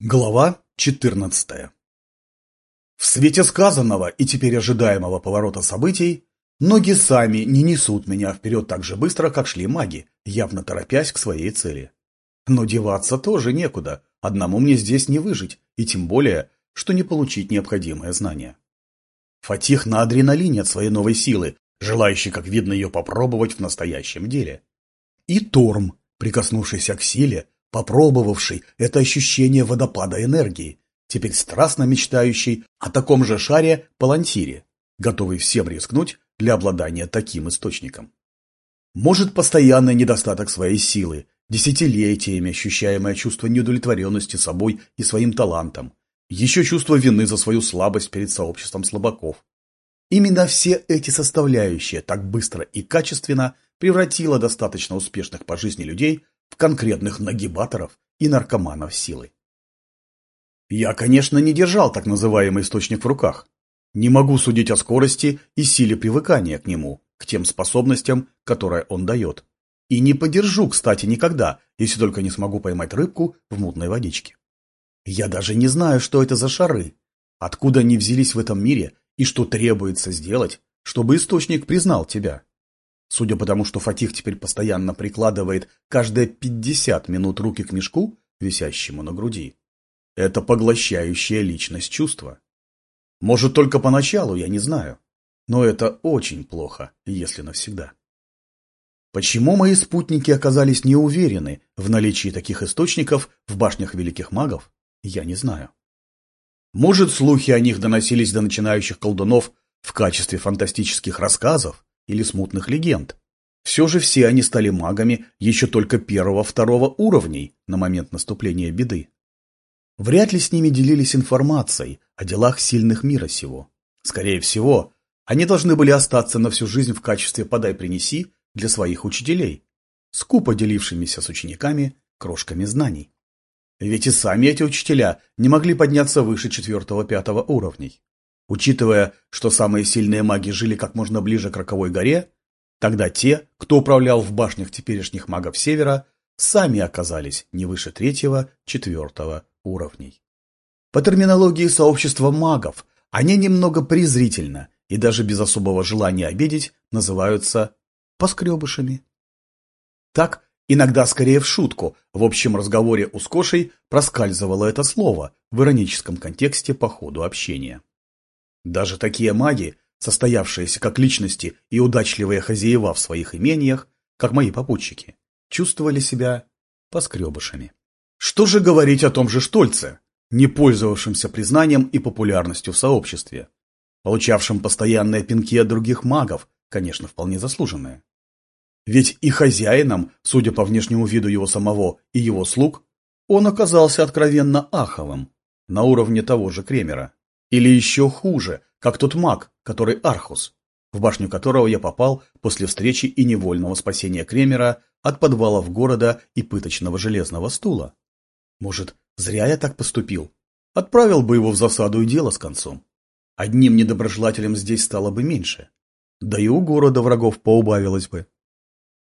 Глава 14 В свете сказанного и теперь ожидаемого поворота событий, ноги сами не несут меня вперед так же быстро, как шли маги, явно торопясь к своей цели. Но деваться тоже некуда, одному мне здесь не выжить, и тем более, что не получить необходимое знание. Фатих на адреналине от своей новой силы, желающий, как видно, ее попробовать в настоящем деле. И Торм, прикоснувшийся к силе, попробовавший это ощущение водопада энергии, теперь страстно мечтающий о таком же шаре Палантире, готовый всем рискнуть для обладания таким источником. Может, постоянный недостаток своей силы, десятилетиями ощущаемое чувство неудовлетворенности собой и своим талантом, еще чувство вины за свою слабость перед сообществом слабаков. Именно все эти составляющие так быстро и качественно превратило достаточно успешных по жизни людей в конкретных нагибаторов и наркоманов силы. Я, конечно, не держал так называемый источник в руках. Не могу судить о скорости и силе привыкания к нему, к тем способностям, которые он дает. И не подержу, кстати, никогда, если только не смогу поймать рыбку в мутной водичке. Я даже не знаю, что это за шары, откуда они взялись в этом мире и что требуется сделать, чтобы источник признал тебя. Судя по тому, что Фатих теперь постоянно прикладывает каждые 50 минут руки к мешку, висящему на груди, это поглощающая личность чувства. Может, только поначалу, я не знаю. Но это очень плохо, если навсегда. Почему мои спутники оказались не уверены в наличии таких источников в башнях великих магов, я не знаю. Может, слухи о них доносились до начинающих колдунов в качестве фантастических рассказов, или смутных легенд. Все же все они стали магами еще только первого-второго уровней на момент наступления беды. Вряд ли с ними делились информацией о делах сильных мира сего. Скорее всего, они должны были остаться на всю жизнь в качестве «подай-принеси» для своих учителей, скупо делившимися с учениками крошками знаний. Ведь и сами эти учителя не могли подняться выше четвертого-пятого уровней. Учитывая, что самые сильные маги жили как можно ближе к Роковой горе, тогда те, кто управлял в башнях теперешних магов Севера, сами оказались не выше третьего, четвертого уровней. По терминологии сообщества магов, они немного презрительно и даже без особого желания обидеть называются поскребышами. Так, иногда скорее в шутку, в общем разговоре у Скошей проскальзывало это слово в ироническом контексте по ходу общения. Даже такие маги, состоявшиеся как личности и удачливые хозяева в своих имениях, как мои попутчики, чувствовали себя поскребышами. Что же говорить о том же Штольце, не пользовавшемся признанием и популярностью в сообществе, получавшем постоянные пинки от других магов, конечно, вполне заслуженные. Ведь и хозяином, судя по внешнему виду его самого и его слуг, он оказался откровенно аховым, на уровне того же Кремера. Или еще хуже, как тот маг, который Архус, в башню которого я попал после встречи и невольного спасения Кремера от подвалов города и пыточного железного стула. Может, зря я так поступил? Отправил бы его в засаду и дело с концом. Одним недоброжелателем здесь стало бы меньше. Да и у города врагов поубавилось бы.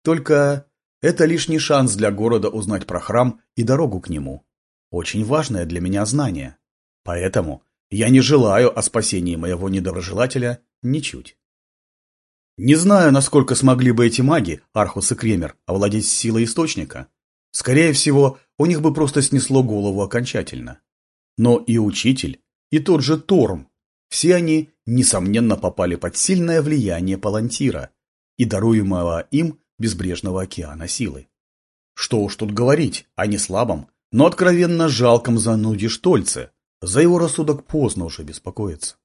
Только это лишний шанс для города узнать про храм и дорогу к нему. Очень важное для меня знание. Поэтому я не желаю о спасении моего недоброжелателя ничуть. Не знаю, насколько смогли бы эти маги, Архус и Кремер, овладеть силой источника. Скорее всего, у них бы просто снесло голову окончательно. Но и учитель, и тот же Торм, все они, несомненно, попали под сильное влияние Палантира и даруемого им безбрежного океана силы. Что уж тут говорить о не слабом, но откровенно жалком зануде Штольце, за его рассудок поздно уже беспокоиться.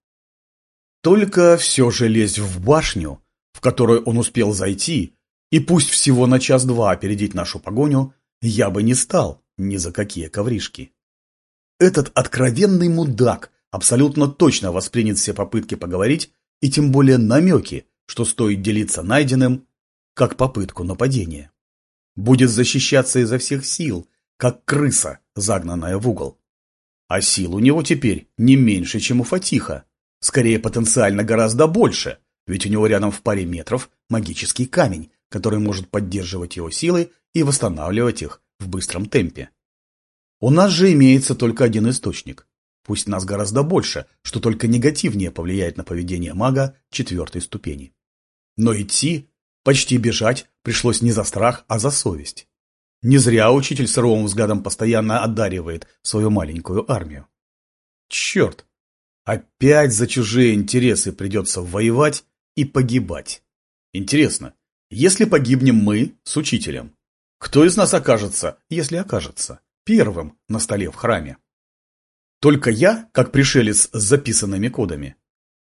Только все же лезть в башню, в которую он успел зайти, и пусть всего на час-два опередить нашу погоню, я бы не стал ни за какие ковришки. Этот откровенный мудак абсолютно точно воспринят все попытки поговорить и тем более намеки, что стоит делиться найденным, как попытку нападения. Будет защищаться изо всех сил, как крыса, загнанная в угол. А сил у него теперь не меньше, чем у Фатиха. Скорее, потенциально гораздо больше, ведь у него рядом в паре метров магический камень, который может поддерживать его силы и восстанавливать их в быстром темпе. У нас же имеется только один источник. Пусть нас гораздо больше, что только негативнее повлияет на поведение мага четвертой ступени. Но идти, почти бежать, пришлось не за страх, а за совесть. Не зря учитель суровым взглядом постоянно одаривает свою маленькую армию. Черт! Опять за чужие интересы придется воевать и погибать. Интересно, если погибнем мы с учителем, кто из нас окажется, если окажется, первым на столе в храме? Только я, как пришелец с записанными кодами?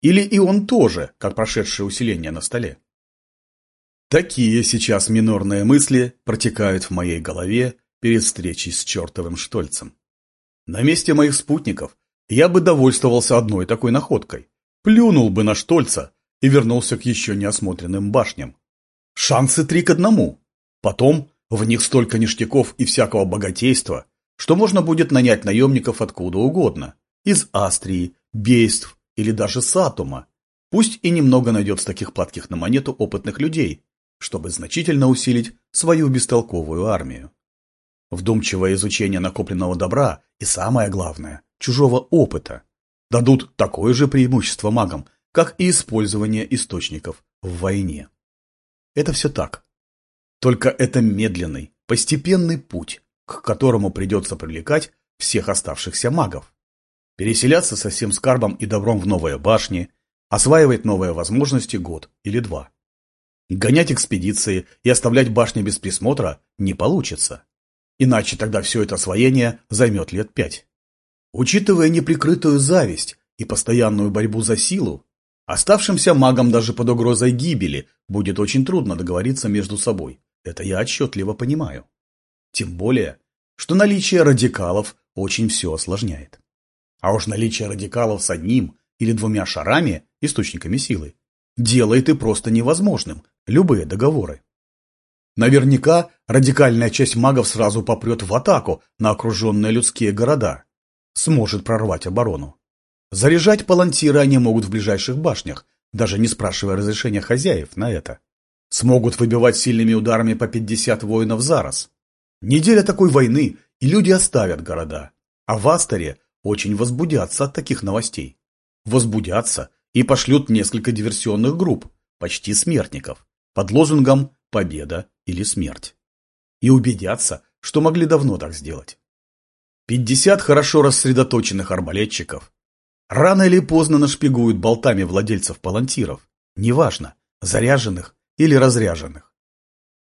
Или и он тоже, как прошедшее усиление на столе? Такие сейчас минорные мысли протекают в моей голове перед встречей с чертовым Штольцем. На месте моих спутников я бы довольствовался одной такой находкой. Плюнул бы на Штольца и вернулся к еще неосмотренным башням. Шансы три к одному. Потом в них столько ништяков и всякого богатейства, что можно будет нанять наемников откуда угодно. Из Астрии, Бейств или даже Сатума. Пусть и немного найдется таких платких на монету опытных людей, чтобы значительно усилить свою бестолковую армию. Вдумчивое изучение накопленного добра и, самое главное, чужого опыта дадут такое же преимущество магам, как и использование источников в войне. Это все так. Только это медленный, постепенный путь, к которому придется привлекать всех оставшихся магов. Переселяться со всем скарбом и добром в новые башни, осваивать новые возможности год или два. Гонять экспедиции и оставлять башни без присмотра не получится. Иначе тогда все это освоение займет лет пять. Учитывая неприкрытую зависть и постоянную борьбу за силу, оставшимся магам даже под угрозой гибели будет очень трудно договориться между собой. Это я отчетливо понимаю. Тем более, что наличие радикалов очень все осложняет. А уж наличие радикалов с одним или двумя шарами, источниками силы, делает и просто невозможным любые договоры. Наверняка радикальная часть магов сразу попрет в атаку на окруженные людские города, сможет прорвать оборону. Заряжать палантиры они могут в ближайших башнях, даже не спрашивая разрешения хозяев на это. Смогут выбивать сильными ударами по 50 воинов за раз. Неделя такой войны, и люди оставят города. А в Астере очень возбудятся от таких новостей. Возбудятся и пошлют несколько диверсионных групп, почти смертников, под лозунгом «Победа или смерть». И убедятся, что могли давно так сделать. Пятьдесят хорошо рассредоточенных арбалетчиков рано или поздно нашпигуют болтами владельцев палантиров, неважно, заряженных или разряженных.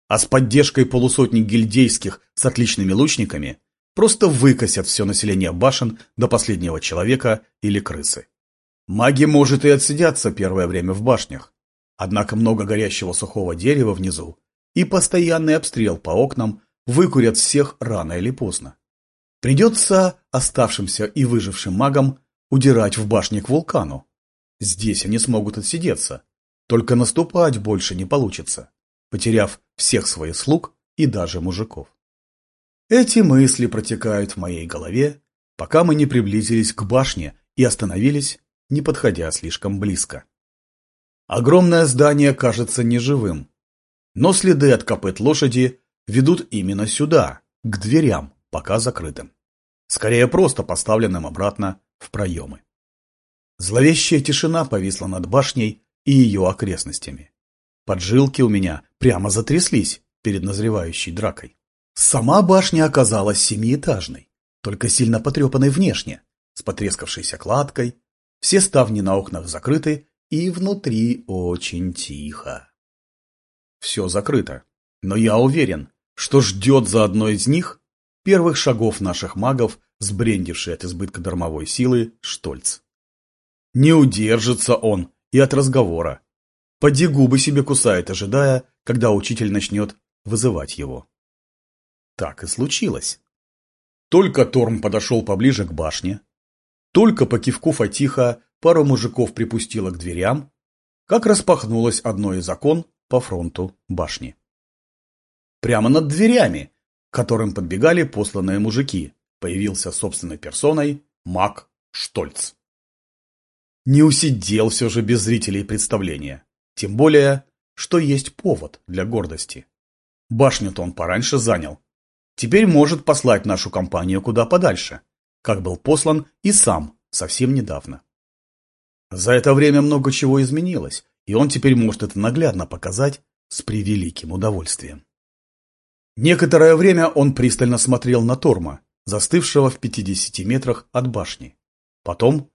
А с поддержкой полусотни гильдейских с отличными лучниками просто выкосят все население башен до последнего человека или крысы. Маги, может, и отсидятся первое время в башнях, однако много горящего сухого дерева внизу и постоянный обстрел по окнам выкурят всех рано или поздно. Придется оставшимся и выжившим магам удирать в башне к вулкану. Здесь они смогут отсидеться, только наступать больше не получится, потеряв всех своих слуг и даже мужиков. Эти мысли протекают в моей голове, пока мы не приблизились к башне и остановились не подходя слишком близко. Огромное здание кажется неживым, но следы от копыт лошади ведут именно сюда, к дверям, пока закрытым. Скорее просто поставленным обратно в проемы. Зловещая тишина повисла над башней и ее окрестностями. Поджилки у меня прямо затряслись перед назревающей дракой. Сама башня оказалась семиэтажной, только сильно потрепанной внешне, с потрескавшейся кладкой, все ставни на окнах закрыты, и внутри очень тихо. Все закрыто, но я уверен, что ждет за одной из них первых шагов наших магов, сбрендивший от избытка дармовой силы Штольц. Не удержится он и от разговора. Поди губы себе кусает, ожидая, когда учитель начнет вызывать его. Так и случилось. Только Торм подошел поближе к башне, только по кивку Фатиха пару мужиков припустила к дверям, как распахнулось одно из окон по фронту башни. Прямо над дверями, к которым подбегали посланные мужики, появился собственной персоной маг Штольц. Не усидел все же без зрителей представления, тем более, что есть повод для гордости. Башню-то он пораньше занял. теперь может послать нашу компанию куда подальше, как был послан и сам совсем недавно. За это время много чего изменилось, и он теперь может это наглядно показать с превеликим удовольствием. Некоторое время он пристально смотрел на Торма, застывшего в 50 метрах от башни. Потом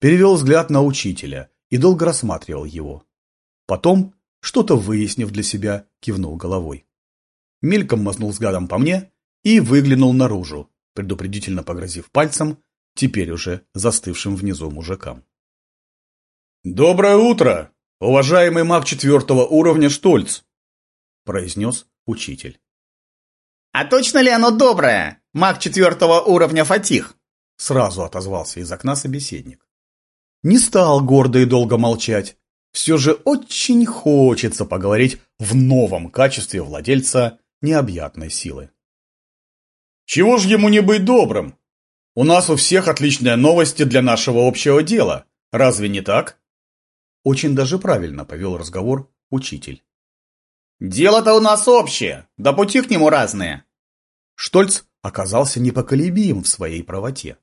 перевел взгляд на учителя и долго рассматривал его. Потом, что-то выяснив для себя, кивнул головой. Мельком мазнул взглядом по мне и выглянул наружу, предупредительно погрозив пальцем теперь уже застывшим внизу мужикам. «Доброе утро, уважаемый маг четвертого уровня Штольц!» произнес учитель. «А точно ли оно доброе, маг четвертого уровня Фатих?» Сразу отозвался из окна собеседник. Не стал гордо и долго молчать. Все же очень хочется поговорить в новом качестве владельца необъятной силы. Чего ж ему не быть добрым? У нас у всех отличные новости для нашего общего дела. Разве не так? Очень даже правильно повел разговор учитель. Дело-то у нас общее, да пути к нему разные. Штольц оказался непоколебим в своей правоте.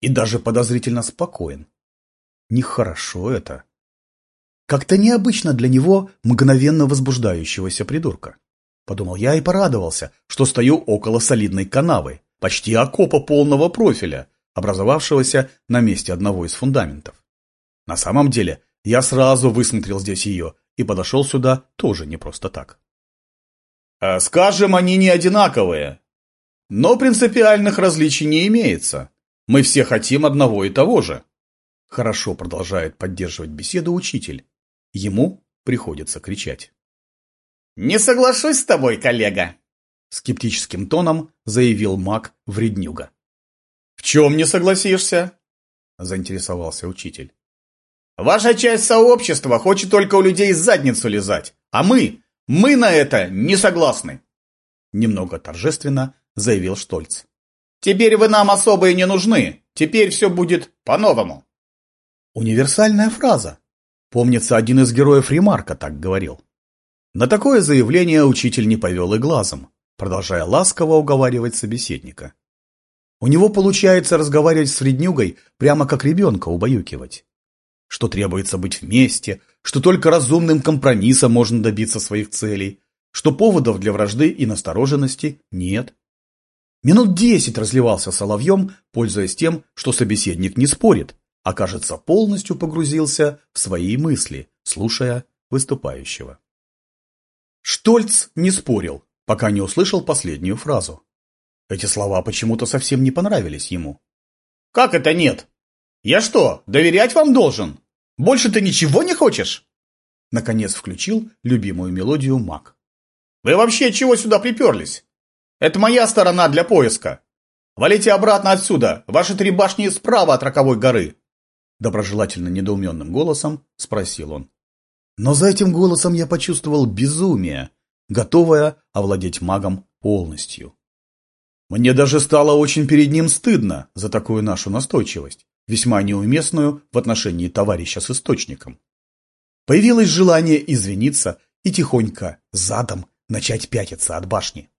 И даже подозрительно спокоен. Нехорошо это. Как-то необычно для него мгновенно возбуждающегося придурка. Подумал я и порадовался, что стою около солидной канавы, почти окопа полного профиля, образовавшегося на месте одного из фундаментов. На самом деле, я сразу высмотрел здесь ее и подошел сюда тоже не просто так. А скажем, они не одинаковые, но принципиальных различий не имеется. Мы все хотим одного и того же. Хорошо продолжает поддерживать беседу учитель. Ему приходится кричать. «Не соглашусь с тобой, коллега!» Скептическим тоном заявил маг Вреднюга. «В чем не согласишься?» Заинтересовался учитель. «Ваша часть сообщества хочет только у людей задницу лизать, а мы, мы на это не согласны!» Немного торжественно заявил Штольц. «Теперь вы нам особо и не нужны. Теперь все будет по-новому». Универсальная фраза. Помнится, один из героев Ремарка так говорил. На такое заявление учитель не повел и глазом, продолжая ласково уговаривать собеседника. У него получается разговаривать с Фреднюгой прямо как ребенка убаюкивать. Что требуется быть вместе, что только разумным компромиссом можно добиться своих целей, что поводов для вражды и настороженности нет. Минут десять разливался соловьем, пользуясь тем, что собеседник не спорит, а, кажется, полностью погрузился в свои мысли, слушая выступающего. Штольц не спорил, пока не услышал последнюю фразу. Эти слова почему-то совсем не понравились ему. «Как это нет? Я что, доверять вам должен? Больше ты ничего не хочешь?» Наконец включил любимую мелодию маг. «Вы вообще чего сюда приперлись? Это моя сторона для поиска. Валите обратно отсюда, ваши три башни справа от Роковой горы!» Доброжелательно недоуменным голосом спросил он. Но за этим голосом я почувствовал безумие, готовое овладеть магом полностью. Мне даже стало очень перед ним стыдно за такую нашу настойчивость, весьма неуместную в отношении товарища с источником. Появилось желание извиниться и тихонько задом начать пятиться от башни.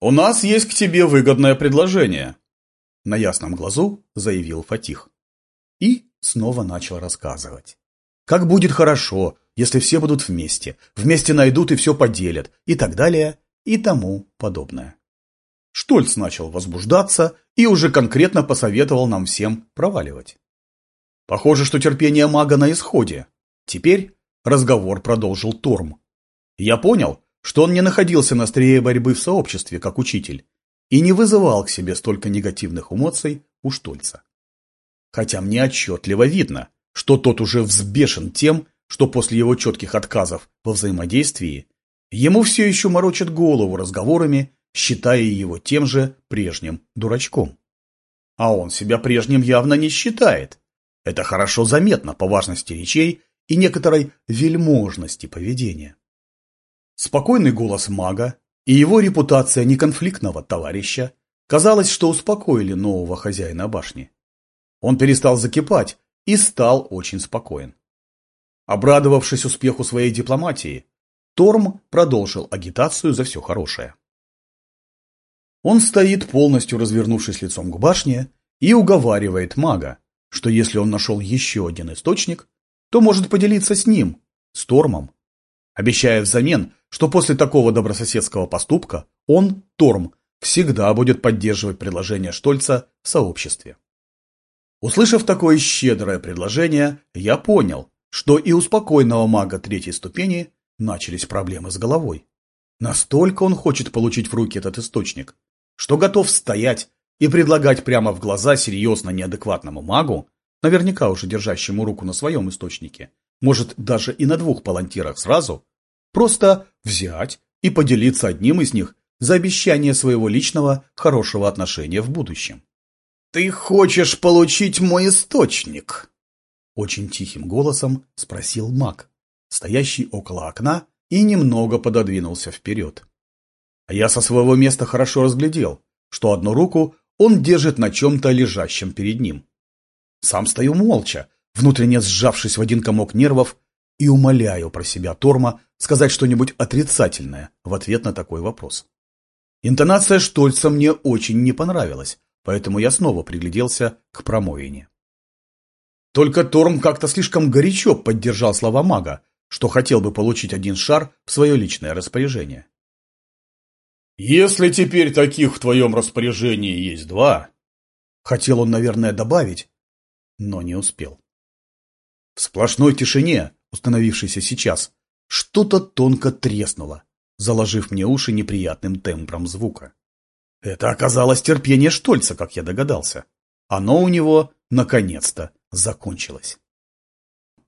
«У нас есть к тебе выгодное предложение», — на ясном глазу заявил Фатих. И снова начал рассказывать. Как будет хорошо, если все будут вместе, вместе найдут и все поделят, и так далее, и тому подобное. Штольц начал возбуждаться и уже конкретно посоветовал нам всем проваливать. Похоже, что терпение мага на исходе. Теперь разговор продолжил Торм. Я понял, что он не находился на острие борьбы в сообществе, как учитель, и не вызывал к себе столько негативных эмоций у Штольца. Хотя мне отчетливо видно, что тот уже взбешен тем, что после его четких отказов во взаимодействии ему все еще морочат голову разговорами, считая его тем же прежним дурачком. А он себя прежним явно не считает. Это хорошо заметно по важности речей и некоторой вельможности поведения. Спокойный голос мага и его репутация неконфликтного товарища казалось, что успокоили нового хозяина башни. Он перестал закипать и стал очень спокоен. Обрадовавшись успеху своей дипломатии, Торм продолжил агитацию за все хорошее. Он стоит, полностью развернувшись лицом к башне, и уговаривает мага, что если он нашел еще один источник, то может поделиться с ним, с Тормом, обещая взамен, что после такого добрососедского поступка он, Торм, всегда будет поддерживать предложение Штольца в сообществе. Услышав такое щедрое предложение, я понял, что и у спокойного мага третьей ступени начались проблемы с головой. Настолько он хочет получить в руки этот источник, что готов стоять и предлагать прямо в глаза серьезно неадекватному магу, наверняка уже держащему руку на своем источнике, может даже и на двух палантирах сразу, просто взять и поделиться одним из них за обещание своего личного хорошего отношения в будущем. «Ты хочешь получить мой источник?» Очень тихим голосом спросил маг, стоящий около окна и немного пододвинулся вперед. А я со своего места хорошо разглядел, что одну руку он держит на чем-то лежащем перед ним. Сам стою молча, внутренне сжавшись в один комок нервов, и умоляю про себя Торма сказать что-нибудь отрицательное в ответ на такой вопрос. Интонация Штольца мне очень не понравилась, поэтому я снова пригляделся к промоине. Только Торм как-то слишком горячо поддержал слова мага, что хотел бы получить один шар в свое личное распоряжение. «Если теперь таких в твоем распоряжении есть два...» Хотел он, наверное, добавить, но не успел. В сплошной тишине, установившейся сейчас, что-то тонко треснуло, заложив мне уши неприятным тембром звука. Это оказалось терпение Штольца, как я догадался. Оно у него, наконец-то, закончилось.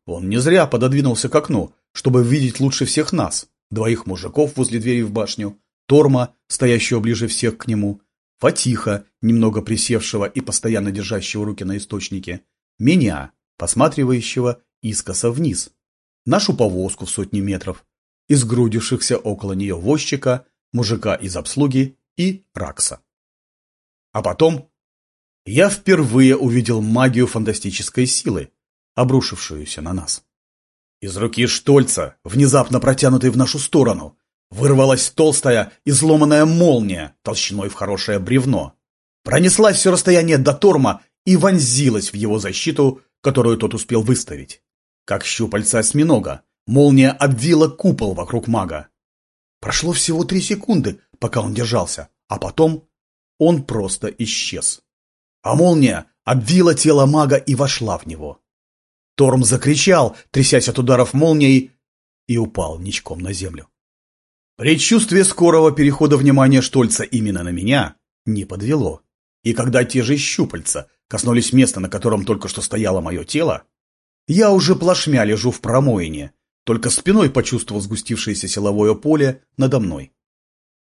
Он не зря пододвинулся к окну, чтобы видеть лучше всех нас, двоих мужиков возле двери в башню, Торма, стоящего ближе всех к нему, Фатиха, немного присевшего и постоянно держащего руки на источнике, меня, посматривающего искоса вниз, нашу повозку в сотни метров, изгрудившихся около нее возчика, мужика из обслуги и Ракса. А потом я впервые увидел магию фантастической силы, обрушившуюся на нас. Из руки Штольца, внезапно протянутой в нашу сторону, вырвалась толстая изломанная молния толщиной в хорошее бревно. Пронеслась все расстояние до Торма и вонзилась в его защиту, которую тот успел выставить. Как щупальца осьминога, молния обвила купол вокруг мага. Прошло всего три секунды, пока он держался, а потом он просто исчез. А молния обвила тело мага и вошла в него. Торм закричал, трясясь от ударов молнией, и упал ничком на землю. Предчувствие скорого перехода внимания Штольца именно на меня не подвело. И когда те же щупальца коснулись места, на котором только что стояло мое тело, я уже плашмя лежу в промоине, только спиной почувствовал сгустившееся силовое поле надо мной.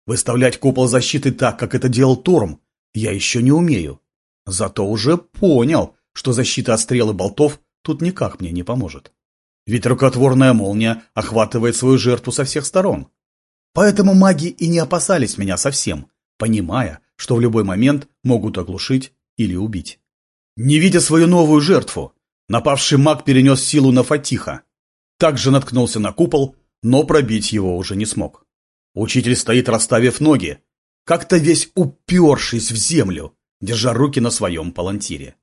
Выставлять купол защиты так, как это делал Торм, я еще не умею. Зато уже понял, что защита от стрел и болтов тут никак мне не поможет. Ведь рукотворная молния охватывает свою жертву со всех сторон. Поэтому маги и не опасались меня совсем, понимая, что в любой момент могут оглушить или убить. Не видя свою новую жертву, напавший маг перенес силу на Фатиха. Также наткнулся на купол, но пробить его уже не смог. Учитель стоит, расставив ноги, как-то весь упершись в землю, держа руки на своем палантире.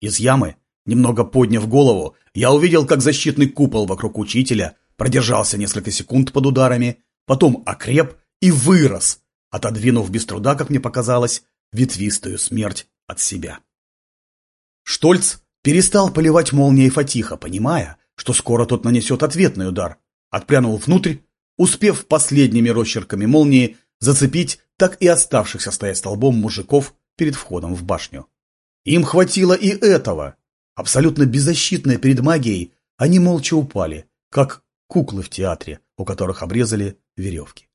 Из ямы, немного подняв голову, я увидел, как защитный купол вокруг учителя продержался несколько секунд под ударами, потом окреп и вырос, отодвинув без труда, как мне показалось, ветвистую смерть от себя. Штольц перестал поливать молнией Фатиха, понимая, что скоро тот нанесет ответный удар, отпрянул внутрь успев последними росчерками молнии зацепить так и оставшихся стоять столбом мужиков перед входом в башню. Им хватило и этого. Абсолютно беззащитные перед магией, они молча упали, как куклы в театре, у которых обрезали веревки.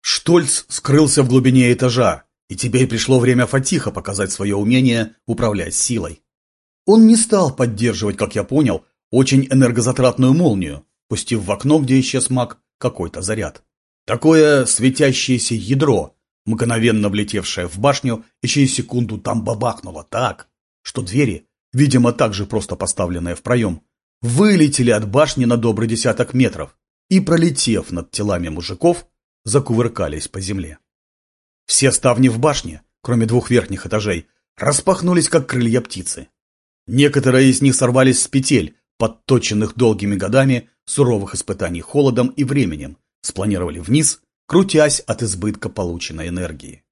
Штольц скрылся в глубине этажа, и теперь пришло время Фатиха показать свое умение управлять силой. Он не стал поддерживать, как я понял, очень энергозатратную молнию, пустив в окно, где исчез маг, какой-то заряд. Такое светящееся ядро, мгновенно влетевшее в башню и через секунду там бабахнуло так, что двери, видимо, также просто поставленные в проем, вылетели от башни на добрый десяток метров и, пролетев над телами мужиков, закувыркались по земле. Все ставни в башне, кроме двух верхних этажей, распахнулись, как крылья птицы. Некоторые из них сорвались с петель, подточенных долгими годами суровых испытаний холодом и временем, спланировали вниз, крутясь от избытка полученной энергии.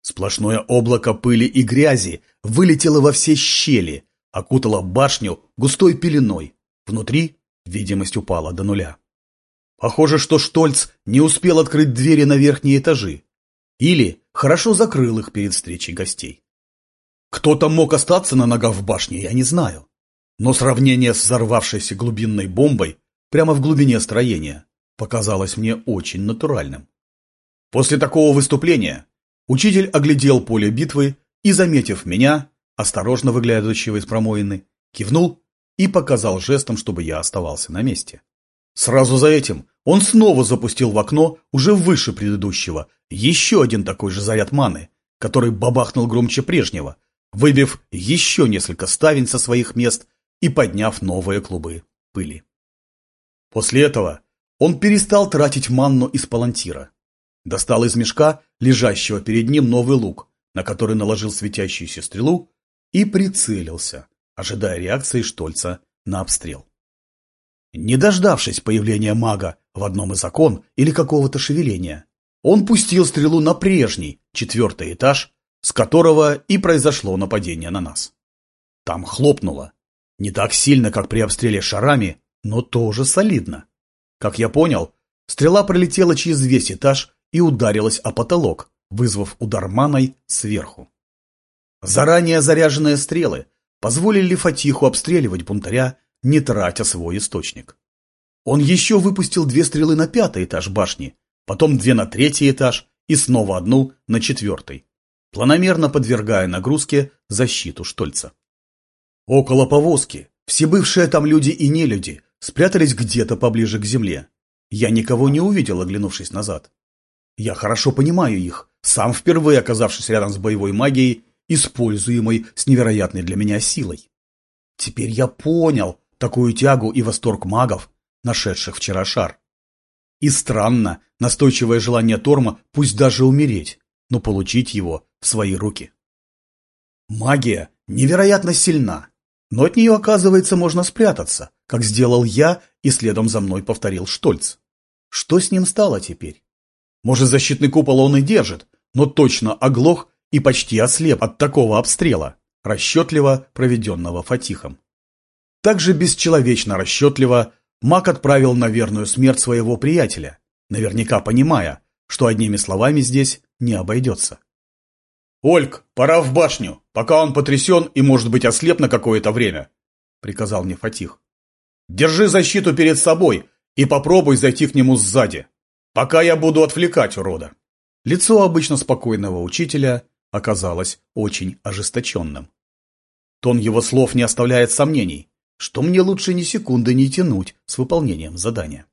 Сплошное облако пыли и грязи вылетело во все щели, окутало башню густой пеленой. Внутри видимость упала до нуля. Похоже, что Штольц не успел открыть двери на верхние этажи. Или хорошо закрыл их перед встречей гостей. Кто-то мог остаться на ногах в башне, я не знаю. Но сравнение с взорвавшейся глубинной бомбой прямо в глубине строения показалось мне очень натуральным. После такого выступления учитель оглядел поле битвы и, заметив меня, осторожно выглядывающего из промоины, кивнул и показал жестом, чтобы я оставался на месте. Сразу за этим он снова запустил в окно, уже выше предыдущего, еще один такой же заряд маны, который бабахнул громче прежнего, выбив еще несколько ставень со своих мест и подняв новые клубы пыли. После этого он перестал тратить манну из палантира. Достал из мешка, лежащего перед ним, новый лук, на который наложил светящуюся стрелу, и прицелился, ожидая реакции Штольца на обстрел. Не дождавшись появления мага в одном из окон или какого-то шевеления, он пустил стрелу на прежний, четвертый этаж, с которого и произошло нападение на нас. Там хлопнуло. Не так сильно, как при обстреле шарами, но тоже солидно. Как я понял, стрела пролетела через весь этаж и ударилась о потолок, вызвав удар маной сверху. Заранее заряженные стрелы позволили Фатиху обстреливать бунтаря, не тратя свой источник. Он еще выпустил две стрелы на пятый этаж башни, потом две на третий этаж и снова одну на четвертый, планомерно подвергая нагрузке защиту Штольца. Около повозки все бывшие там люди и нелюди спрятались где-то поближе к земле. Я никого не увидел, оглянувшись назад. Я хорошо понимаю их, сам впервые оказавшись рядом с боевой магией, используемой с невероятной для меня силой. Теперь я понял такую тягу и восторг магов, нашедших вчера шар. И странно, настойчивое желание Торма пусть даже умереть, но получить его в свои руки. Магия невероятно сильна, но от нее, оказывается, можно спрятаться, как сделал я и следом за мной повторил Штольц. Что с ним стало теперь? Может, защитный купол он и держит, но точно оглох и почти ослеп от такого обстрела, расчетливо проведенного Фатихом. Также бесчеловечно расчетливо маг отправил на верную смерть своего приятеля, наверняка понимая, что одними словами здесь не обойдется. «Ольг, пора в башню, пока он потрясен и, может быть, ослеп на какое-то время», — приказал мне Фатих. «Держи защиту перед собой и попробуй зайти к нему сзади, пока я буду отвлекать урода». Лицо обычно спокойного учителя оказалось очень ожесточенным. Тон его слов не оставляет сомнений, что мне лучше ни секунды не тянуть с выполнением задания.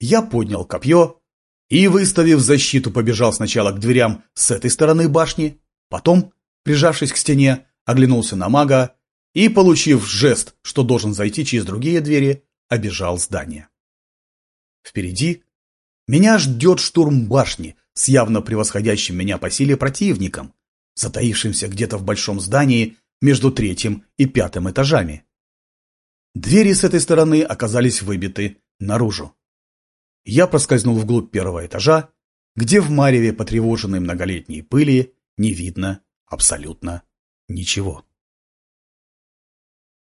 Я поднял копье и, выставив защиту, побежал сначала к дверям с этой стороны башни, потом, прижавшись к стене, оглянулся на мага и, получив жест, что должен зайти через другие двери, обежал здание. Впереди меня ждет штурм башни с явно превосходящим меня по силе противником, затаившимся где-то в большом здании между третьим и пятым этажами. Двери с этой стороны оказались выбиты наружу. Я проскользнул вглубь первого этажа, где в мареве потревоженной многолетней пыли не видно абсолютно ничего.